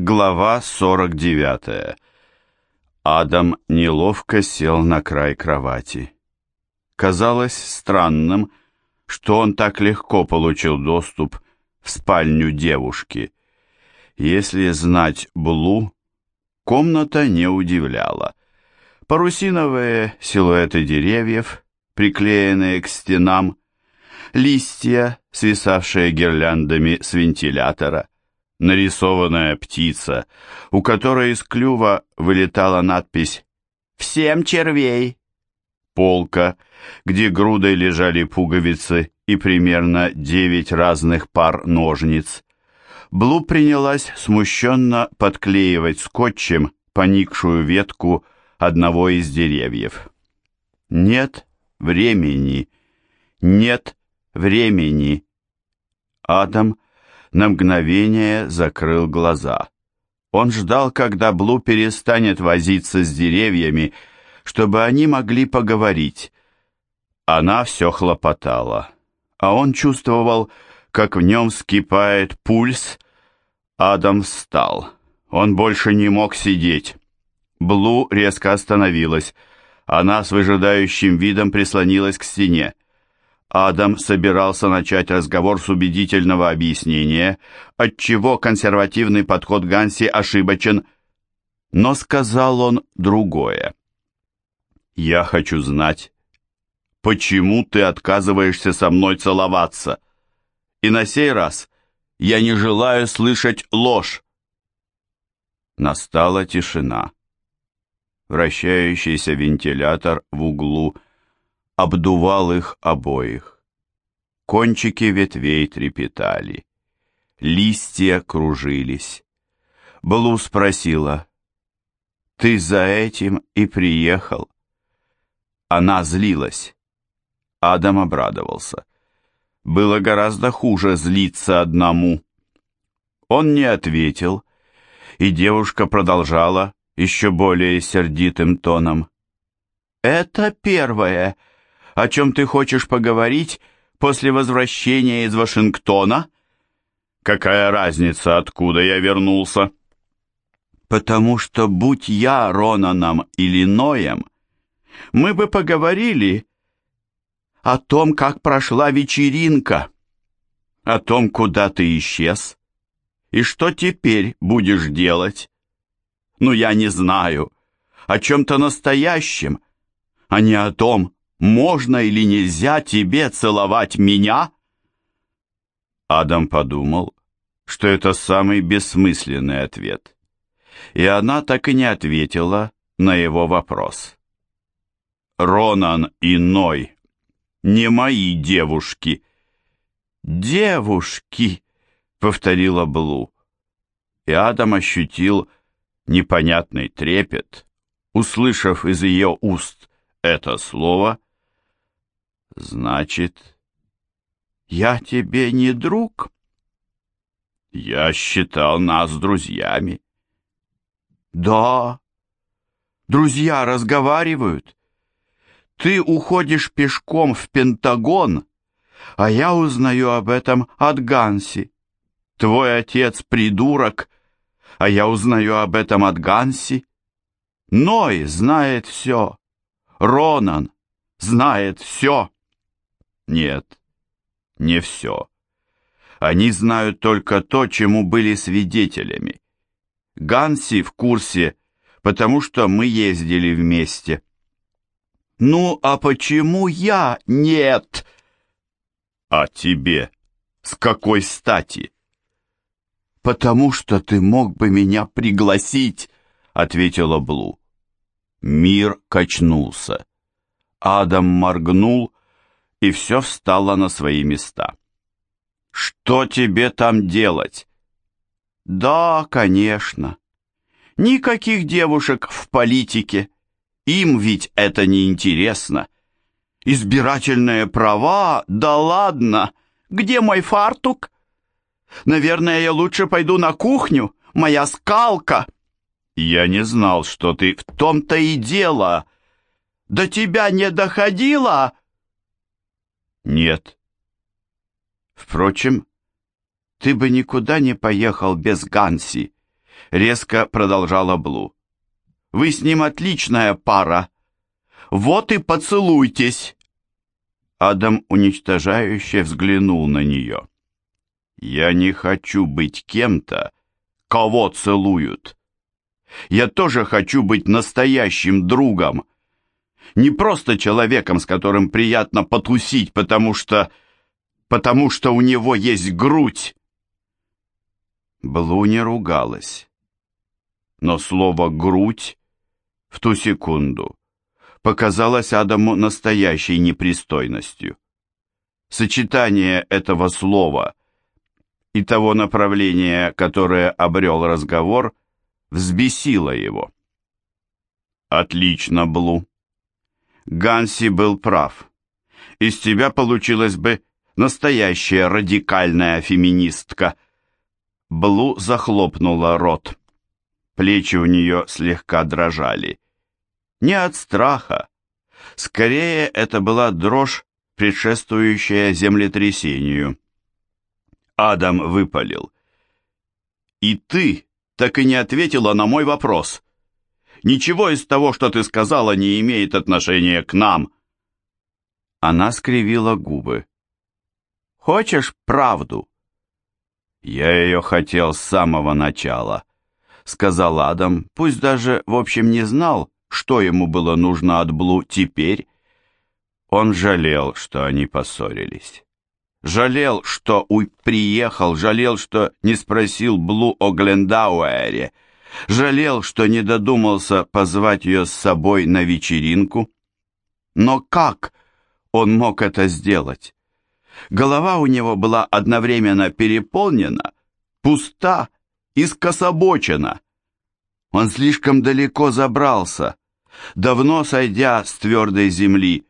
Глава 49. Адам неловко сел на край кровати. Казалось странным, что он так легко получил доступ в спальню девушки. Если знать Блу, комната не удивляла. Парусиновые силуэты деревьев, приклеенные к стенам, листья, свисавшие гирляндами с вентилятора — нарисованная птица, у которой из клюва вылетала надпись «Всем червей!» Полка, где грудой лежали пуговицы и примерно девять разных пар ножниц. Блу принялась смущенно подклеивать скотчем поникшую ветку одного из деревьев. «Нет времени! Нет времени!» Адам на мгновение закрыл глаза. Он ждал, когда Блу перестанет возиться с деревьями, чтобы они могли поговорить. Она все хлопотала, а он чувствовал, как в нем вскипает пульс. Адам встал. Он больше не мог сидеть. Блу резко остановилась. Она с выжидающим видом прислонилась к стене. Адам собирался начать разговор с убедительного объяснения, отчего консервативный подход Ганси ошибочен, но сказал он другое. «Я хочу знать, почему ты отказываешься со мной целоваться? И на сей раз я не желаю слышать ложь». Настала тишина. Вращающийся вентилятор в углу – обдувал их обоих. Кончики ветвей трепетали, листья кружились. Блу спросила, «Ты за этим и приехал?» Она злилась. Адам обрадовался. Было гораздо хуже злиться одному. Он не ответил, и девушка продолжала еще более сердитым тоном. «Это первое, о чем ты хочешь поговорить после возвращения из Вашингтона? Какая разница, откуда я вернулся? Потому что, будь я Ронаном или Ноем, мы бы поговорили о том, как прошла вечеринка, о том, куда ты исчез, и что теперь будешь делать. Ну, я не знаю, о чем-то настоящем, а не о том, можно или нельзя тебе целовать меня?» Адам подумал, что это самый бессмысленный ответ. И она так и не ответила на его вопрос. «Ронан и Ной не мои девушки». «Девушки!» — повторила Блу. И Адам ощутил непонятный трепет, услышав из ее уст это слово — Значит, я тебе не друг? Я считал нас друзьями. Да, друзья разговаривают. Ты уходишь пешком в Пентагон, а я узнаю об этом от Ганси. Твой отец придурок, а я узнаю об этом от Ганси. Ной знает все. Ронан знает все. Нет, не все. Они знают только то, чему были свидетелями. Ганси в курсе, потому что мы ездили вместе. Ну, а почему я нет? А тебе? С какой стати? Потому что ты мог бы меня пригласить, ответила Блу. Мир качнулся. Адам моргнул и все встало на свои места. «Что тебе там делать?» «Да, конечно. Никаких девушек в политике. Им ведь это не интересно. Избирательные права? Да ладно. Где мой фартук? Наверное, я лучше пойду на кухню. Моя скалка». «Я не знал, что ты в том-то и дело. До тебя не доходило?» Нет. Впрочем, ты бы никуда не поехал без Ганси. резко продолжала Блу. «Вы с ним отличная пара. Вот и поцелуйтесь!» Адам уничтожающе взглянул на нее. «Я не хочу быть кем-то, кого целуют. Я тоже хочу быть настоящим другом, не просто человеком, с которым приятно потусить, потому что... потому что у него есть грудь». Блу не ругалась, но слово «грудь» в ту секунду показалось Адаму настоящей непристойностью. Сочетание этого слова и того направления, которое обрел разговор, взбесило его. «Отлично, Блу. Ганси был прав. Из тебя получилась бы настоящая радикальная феминистка». Блу захлопнула рот. Плечи у нее слегка дрожали. Не от страха. Скорее, это была дрожь, предшествующая землетрясению. Адам выпалил. «И ты так и не ответила на мой вопрос. Ничего из того, что ты сказала, не имеет отношения к нам». Она скривила губы. «Хочешь правду?» «Я ее хотел с самого начала», — сказал Адам, пусть даже, в общем, не знал, что ему было нужно от Блу теперь. Он жалел, что они поссорились. Жалел, что Уй приехал, жалел, что не спросил Блу о Глендауэре, жалел, что не додумался позвать ее с собой на вечеринку. Но как он мог это сделать? Голова у него была одновременно переполнена, пуста и скособочена. Он слишком далеко забрался, давно сойдя с твердой земли,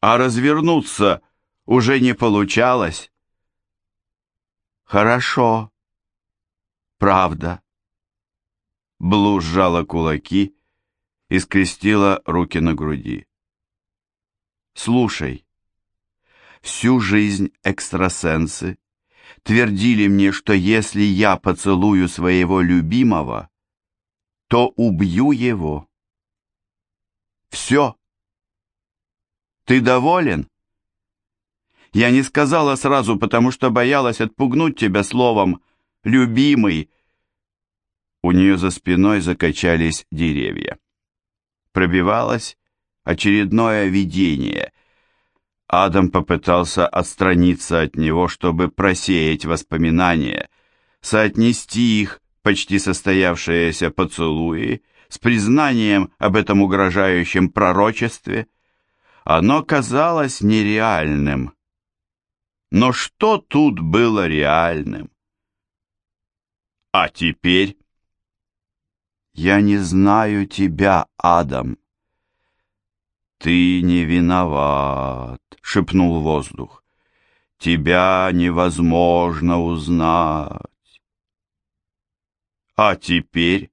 а развернуться уже не получалось. Хорошо. Правда. Блу сжала кулаки и скрестила руки на груди. Слушай, всю жизнь экстрасенсы твердили мне, что если я поцелую своего любимого, то убью его. Все. Ты доволен? Я не сказала сразу, потому что боялась отпугнуть тебя словом «любимый». У нее за спиной закачались деревья. Пробивалось очередное видение. Адам попытался отстраниться от него, чтобы просеять воспоминания, соотнести их, почти состоявшиеся поцелуи, с признанием об этом угрожающем пророчестве. Оно казалось нереальным. Но что тут было реальным? А теперь... Я не знаю тебя, Адам. Ты не виноват, шепнул воздух. Тебя невозможно узнать. А теперь...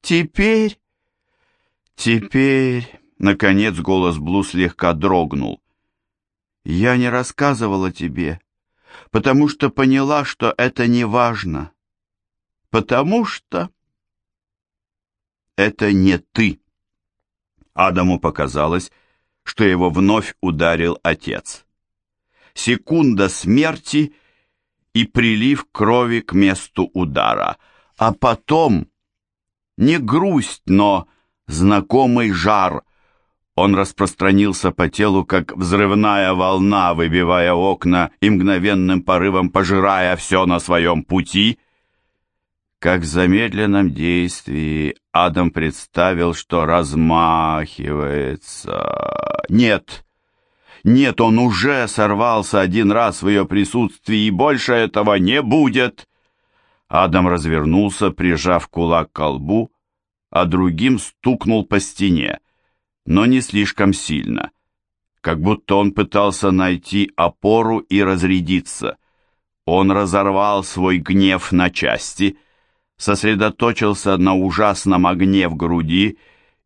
Теперь... Теперь... Наконец голос Блу слегка дрогнул. Я не рассказывала тебе, потому что поняла, что это не важно. Потому что... Это не ты. Адаму показалось, что его вновь ударил отец. Секунда смерти и прилив крови к месту удара, а потом не грусть, но знакомый жар. Он распространился по телу, как взрывная волна, выбивая окна и мгновенным порывом пожирая все на своем пути. Как в замедленном действии Адам представил, что размахивается. Нет, нет, он уже сорвался один раз в ее присутствии, и больше этого не будет. Адам развернулся, прижав кулак к колбу, а другим стукнул по стене, но не слишком сильно, как будто он пытался найти опору и разрядиться. Он разорвал свой гнев на части, сосредоточился на ужасном огне в груди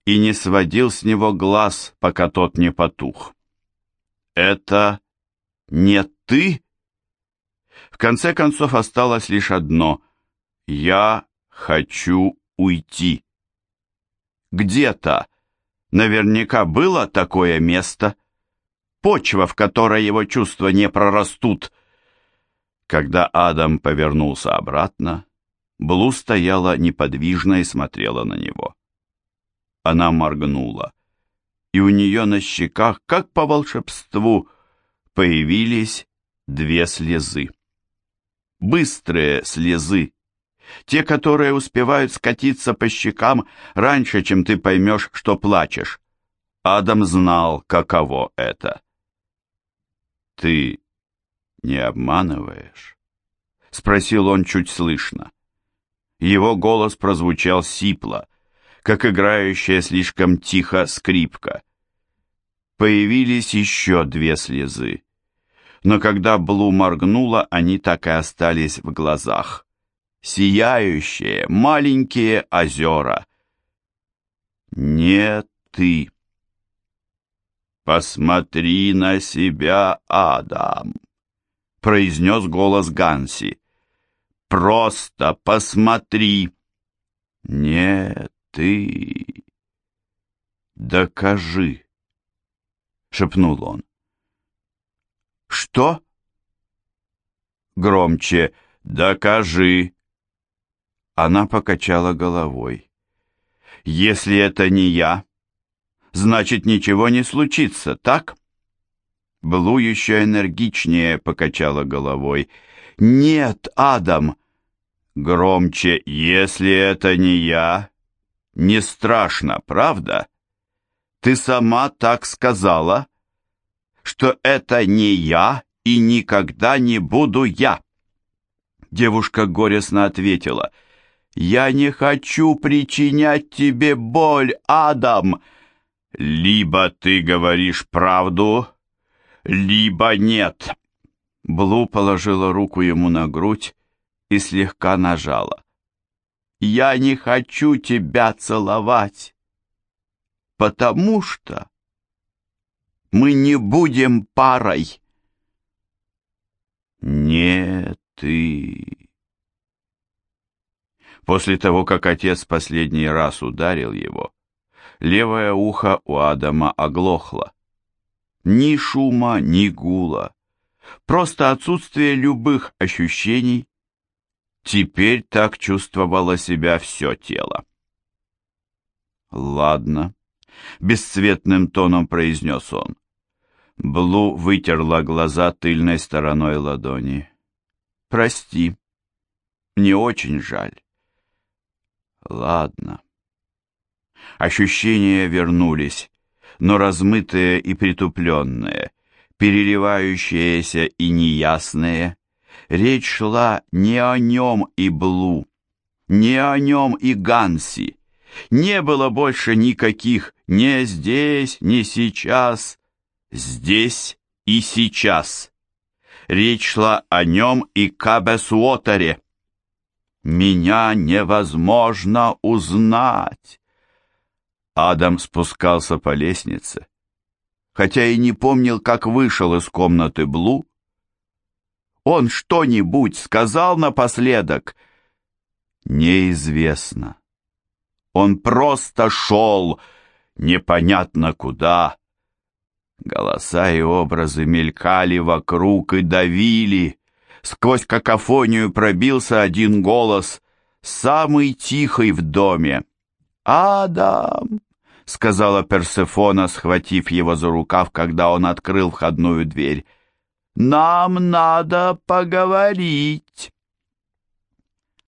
и не сводил с него глаз, пока тот не потух. «Это не ты?» В конце концов осталось лишь одно — я «Хочу уйти». Где-то наверняка было такое место, почва, в которой его чувства не прорастут. Когда Адам повернулся обратно, Блу стояла неподвижно и смотрела на него. Она моргнула, и у нее на щеках, как по волшебству, появились две слезы. Быстрые слезы, те, которые успевают скатиться по щекам раньше, чем ты поймешь, что плачешь. Адам знал, каково это. «Ты не обманываешь?» — спросил он чуть слышно. Его голос прозвучал сипло, как играющая слишком тихо скрипка. Появились еще две слезы. Но когда Блу моргнула, они так и остались в глазах. Сияющие маленькие озера. Не ты. «Посмотри на себя, Адам», — произнес голос Ганси. Просто посмотри. Нет, ты... Докажи, шепнул он. Что? Громче. Докажи. Она покачала головой. Если это не я, значит ничего не случится, так? Блу еще энергичнее покачала головой. «Нет, Адам, Громче, если это не я, не страшно, правда? Ты сама так сказала, что это не я и никогда не буду я. Девушка горестно ответила, «Я не хочу причинять тебе боль, Адам. Либо ты говоришь правду, либо нет». Блу положила руку ему на грудь и слегка нажала. «Я не хочу тебя целовать, потому что мы не будем парой». «Не ты». После того, как отец последний раз ударил его, левое ухо у Адама оглохло. Ни шума, ни гула, просто отсутствие любых ощущений, Теперь так чувствовало себя все тело. «Ладно», — бесцветным тоном произнес он. Блу вытерла глаза тыльной стороной ладони. «Прости, мне очень жаль». «Ладно». Ощущения вернулись, но размытые и притупленные, переливающиеся и неясные, Речь шла не о нем и Блу, не о нем и Ганси. Не было больше никаких «не здесь, не сейчас», «здесь и сейчас». Речь шла о нем и Кабесуотере. «Меня невозможно узнать». Адам спускался по лестнице, хотя и не помнил, как вышел из комнаты Блу, он что-нибудь сказал напоследок? Неизвестно. Он просто шел, непонятно куда. Голоса и образы мелькали вокруг и давили. Сквозь какофонию пробился один голос, самый тихий в доме. «Адам!» — сказала Персефона, схватив его за рукав, когда он открыл входную дверь. Нам надо поговорить.